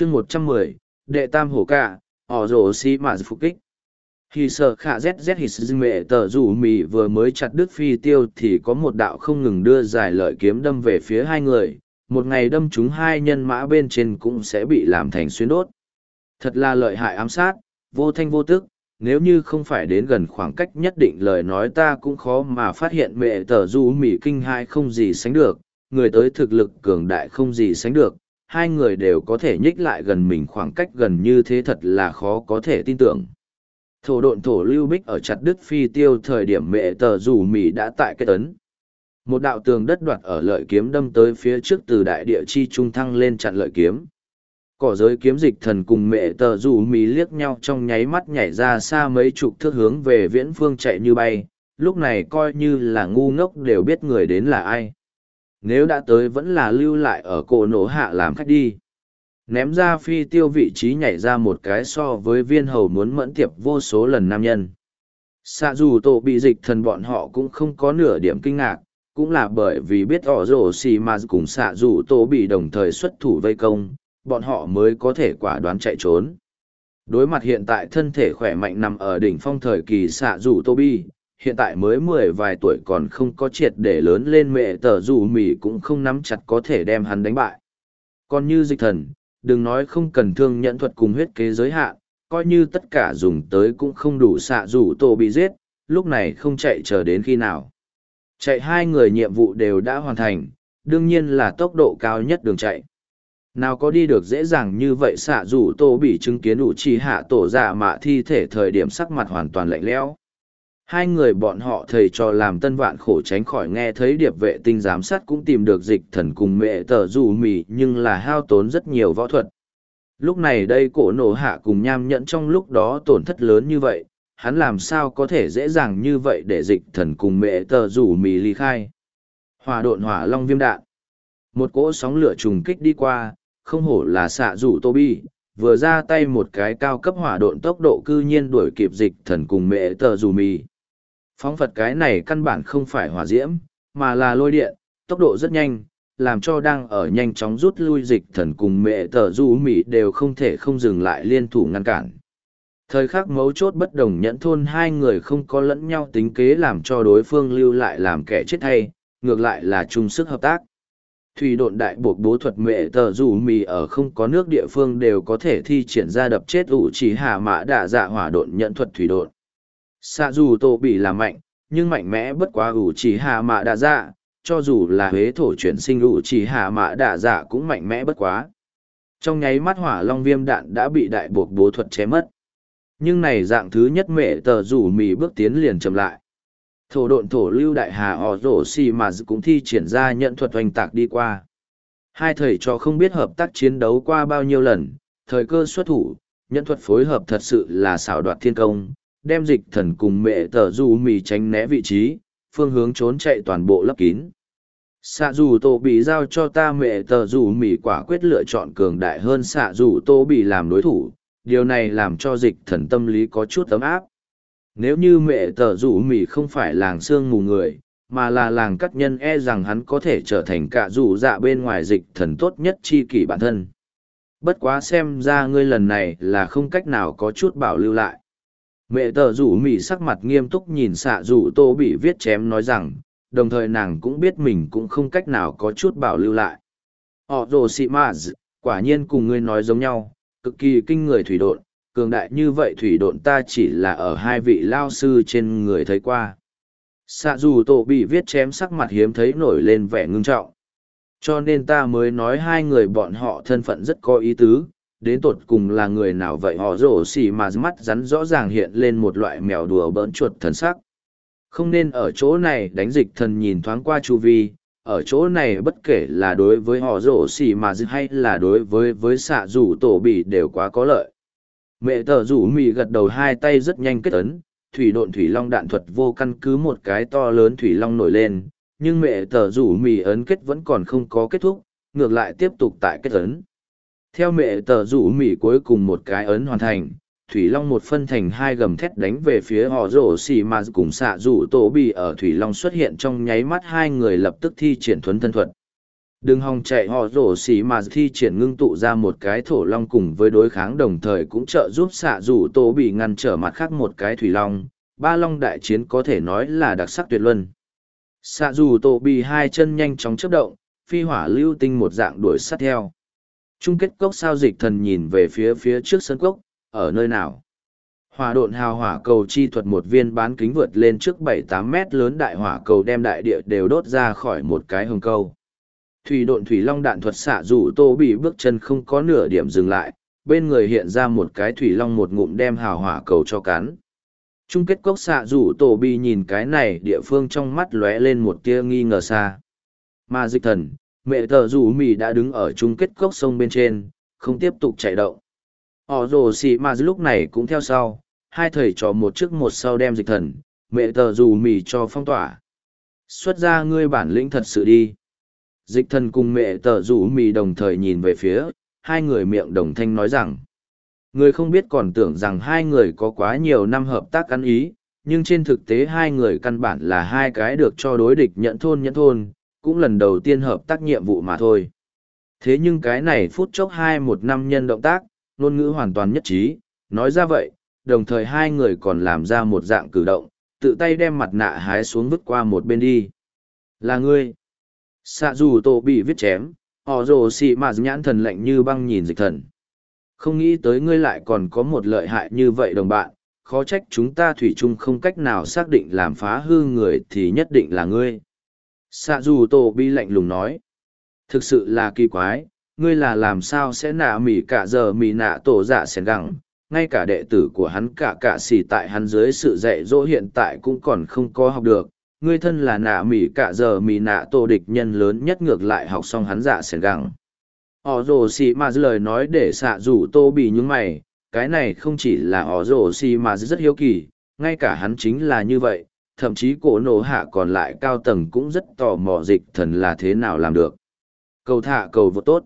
chương một trăm mười, đệ tam hổ cả, ỏ rổ xi mã phục kích. Khi sợ khả zz hít dư mệ tờ rủ mì vừa mới chặt đứt phi tiêu thì có một đạo không ngừng đưa dài lợi kiếm đâm về phía hai người. Một ngày đâm chúng hai nhân mã bên trên cũng sẽ bị làm thành xuyên đốt. Thật là lợi hại ám sát, vô thanh vô tức. Nếu như không phải đến gần khoảng cách nhất định lời nói ta cũng khó mà phát hiện mẹ tờ du mỉ kinh hai không gì sánh được. Người tới thực lực cường đại không gì sánh được hai người đều có thể nhích lại gần mình khoảng cách gần như thế thật là khó có thể tin tưởng. Thổ độn thổ lưu bích ở chặt đứt phi tiêu thời điểm mẹ tờ rủ mì đã tại kết tấn. Một đạo tường đất đoạt ở lợi kiếm đâm tới phía trước từ đại địa chi trung thăng lên chặn lợi kiếm. Cỏ giới kiếm dịch thần cùng mẹ tờ rủ mì liếc nhau trong nháy mắt nhảy ra xa mấy chục thước hướng về viễn phương chạy như bay. Lúc này coi như là ngu ngốc đều biết người đến là ai nếu đã tới vẫn là lưu lại ở cổ nổ hạ làm khách đi ném ra phi tiêu vị trí nhảy ra một cái so với viên hầu muốn mẫn tiệp vô số lần nam nhân xạ dù tổ bị dịch thần bọn họ cũng không có nửa điểm kinh ngạc cũng là bởi vì biết ỏ rổ xì mà cùng xạ dù tổ bị đồng thời xuất thủ vây công bọn họ mới có thể quả đoán chạy trốn. Đối mặt hiện tại thân thể khỏe mạnh nằm ở đỉnh phong thời kỳ xạ rủ Toby, hiện tại mới mười vài tuổi còn không có triệt để lớn lên mẹ tờ rủ mỉ cũng không nắm chặt có thể đem hắn đánh bại. Còn như dịch thần, đừng nói không cần thương nhận thuật cùng huyết kế giới hạn, coi như tất cả dùng tới cũng không đủ xạ rủ tổ bị giết, lúc này không chạy chờ đến khi nào. Chạy hai người nhiệm vụ đều đã hoàn thành, đương nhiên là tốc độ cao nhất đường chạy nào có đi được dễ dàng như vậy xạ rủ tô bị chứng kiến đủ trì hạ tổ dạ mạ thi thể thời điểm sắc mặt hoàn toàn lạnh lẽo hai người bọn họ thầy cho làm tân vạn khổ tránh khỏi nghe thấy điệp vệ tinh giám sát cũng tìm được dịch thần cùng mẹ tờ dù mì, nhưng là hao tốn rất nhiều võ thuật. Lúc này đây cổ nổ hạ cùng nham nhẫn trong lúc đó tổn thất lớn như vậy, hắn làm sao có thể dễ dàng như vậy để dịch thần cùng mẹ tờ rủ mì ly khai? Hòa độn hỏa long viêm đạn. Một cỗ sóng lửa trùng kích đi qua, không hổ là xạ rủ tô bi vừa ra tay một cái cao cấp hỏa độn tốc độ cư nhiên đuổi kịp dịch thần cùng mẹ tờ rủ mì phóng phật cái này căn bản không phải hỏa diễm, mà là lôi điện, tốc độ rất nhanh, làm cho đang ở nhanh chóng rút lui dịch thần cùng mẹ tờ du mì đều không thể không dừng lại liên thủ ngăn cản. Thời khắc mấu chốt bất đồng nhẫn thôn hai người không có lẫn nhau tính kế làm cho đối phương lưu lại làm kẻ chết hay ngược lại là chung sức hợp tác. Thủy độn đại buộc bố thuật mẹ tờ dù mì ở không có nước địa phương đều có thể thi triển ra đập chết ủ chỉ hạ mã đạ dạ hỏa độn nhận thuật thủy độn xạ dù tổ bị là mạnh, nhưng mạnh mẽ bất quá ủ chỉ hạ mã đạ dạ cho dù là huế thổ chuyển sinh ủ chỉ hạ mã đạ dạ cũng mạnh mẽ bất quá. Trong nháy mắt hỏa long viêm đạn đã bị đại buộc bố thuật chém mất. Nhưng này dạng thứ nhất mẹ tờ rủ mì bước tiến liền chậm lại. Thổ độn thổ lưu đại hà họ rổ xì mà cũng thi triển ra nhận thuật oanh tạc đi qua. Hai thầy trò không biết hợp tác chiến đấu qua bao nhiêu lần, thời cơ xuất thủ, nhận thuật phối hợp thật sự là xảo đoạt thiên công đem dịch thần cùng mẹ tờ du mì tránh né vị trí, phương hướng trốn chạy toàn bộ lấp kín. Xạ dù tô bị giao cho ta mẹ tờ dù mì quả quyết lựa chọn cường đại hơn xạ dù tô bị làm đối thủ, điều này làm cho dịch thần tâm lý có chút ấm áp. Nếu như mẹ tờ rủ mì không phải làng sương mù người, mà là làng cắt nhân e rằng hắn có thể trở thành cả rủ dạ bên ngoài dịch thần tốt nhất chi kỷ bản thân. Bất quá xem ra ngươi lần này là không cách nào có chút bảo lưu lại mẹ tờ rủ mỹ sắc mặt nghiêm túc nhìn xạ rủ tô bị viết chém nói rằng đồng thời nàng cũng biết mình cũng không cách nào có chút bảo lưu lại họ rồ xị maz quả nhiên cùng ngươi nói giống nhau cực kỳ kinh người thủy độn cường đại như vậy thủy độn ta chỉ là ở hai vị lao sư trên người thấy qua. Xạ dù tổ bị viết chém sắc mặt hiếm thấy nổi lên vẻ ngưng trọng. Cho nên ta mới nói hai người bọn họ thân phận rất có ý tứ, đến tột cùng là người nào vậy? Họ rổ xỉ mà mắt rắn rõ ràng hiện lên một loại mèo đùa bỡn chuột thần sắc. Không nên ở chỗ này đánh dịch thần nhìn thoáng qua chu vi, ở chỗ này bất kể là đối với họ rổ xỉ mà hay là đối với với xạ rủ tổ bị đều quá có lợi. Mẹ tờ rủ mì gật đầu hai tay rất nhanh kết ấn. Thủy độn thủy long đạn thuật vô căn cứ một cái to lớn thủy long nổi lên. Nhưng mẹ tờ rủ mì ấn kết vẫn còn không có kết thúc ngược lại tiếp tục tại kết ấn theo mẹ tờ rủ mỉ cuối cùng một cái ấn hoàn thành thủy long một phân thành hai gầm thét đánh về phía họ rổ xì mà cùng xạ rủ tổ bị ở thủy long xuất hiện trong nháy mắt hai người lập tức thi triển thuấn thân thuật Đừng hòng chạy họ rổ xì mà thi triển ngưng tụ ra một cái thổ long cùng với đối kháng đồng thời cũng trợ giúp xạ rủ tổ bị ngăn trở mặt khác một cái thủy long. Ba long đại chiến có thể nói là đặc sắc tuyệt luân. Xạ rủ tổ bị hai chân nhanh chóng chấp động, phi hỏa lưu tinh một dạng đuổi sát theo. Trung kết cốc sao dịch thần nhìn về phía phía trước sân cốc, ở nơi nào? Hỏa độn hào hỏa cầu chi thuật một viên bán kính vượt lên trước bảy tám mét lớn đại hỏa cầu đem đại địa đều đốt ra khỏi một cái hồng câu. Thủy độn thủy long đạn thuật xạ rủ tô bị bước chân không có nửa điểm dừng lại, bên người hiện ra một cái thủy long một ngụm đem hào hỏa cầu cho cắn. Trung kết cốc xạ rủ tổ bi nhìn cái này địa phương trong mắt lóe lên một tia nghi ngờ xa. Mà dịch thần, mẹ tờ rủ mì đã đứng ở chung kết cốc sông bên trên, không tiếp tục chạy động. ỏ rồ xì à lúc này cũng theo sau, hai thầy trò một trước một sau đem dịch thần, mẹ tờ rủ mì cho phong tỏa. Xuất ra ngươi bản lĩnh thật sự đi. Dịch thần cùng mẹ tờ rủ mì đồng thời nhìn về phía, hai người miệng đồng thanh nói rằng, người không biết còn tưởng rằng hai người có quá nhiều năm hợp tác ăn ý, nhưng trên thực tế hai người căn bản là hai cái được cho đối địch nhận thôn nhận thôn, cũng lần đầu tiên hợp tác nhiệm vụ mà thôi. Thế nhưng cái này phút chốc hai một năm nhân động tác, ngôn ngữ hoàn toàn nhất trí, nói ra vậy, đồng thời hai người còn làm ra một dạng cử động, tự tay đem mặt nạ hái xuống vứt qua một bên đi. Là ngươi. Xạ dù tổ bị viết chém, họ rồ xị mà nhãn thần lạnh như băng nhìn dịch thần. Không nghĩ tới ngươi lại còn có một lợi hại như vậy đồng bạn, khó trách chúng ta thủy chung không cách nào xác định làm phá hư người thì nhất định là ngươi. Xạ dù tổ bi lạnh lùng nói. Thực sự là kỳ quái, ngươi là làm sao sẽ nạ mỉ cả giờ mỉ nạ tổ dạ sẻn gẳng. Ngay cả đệ tử của hắn cả cả xỉ tại hắn dưới sự dạy dỗ hiện tại cũng còn không có học được. Ngươi thân là nạ mỉ cả giờ mỉ nạ tổ địch nhân lớn nhất ngược lại học xong hắn dạ sẻn gẳng. Ổ rồ xì mà lời nói để xạ rủ tô bị nhúng mày, cái này không chỉ là ổ rồ xì mà rất hiếu kỳ, ngay cả hắn chính là như vậy, thậm chí cổ nổ hạ còn lại cao tầng cũng rất tò mò dịch thần là thế nào làm được. Cầu thả cầu vô tốt.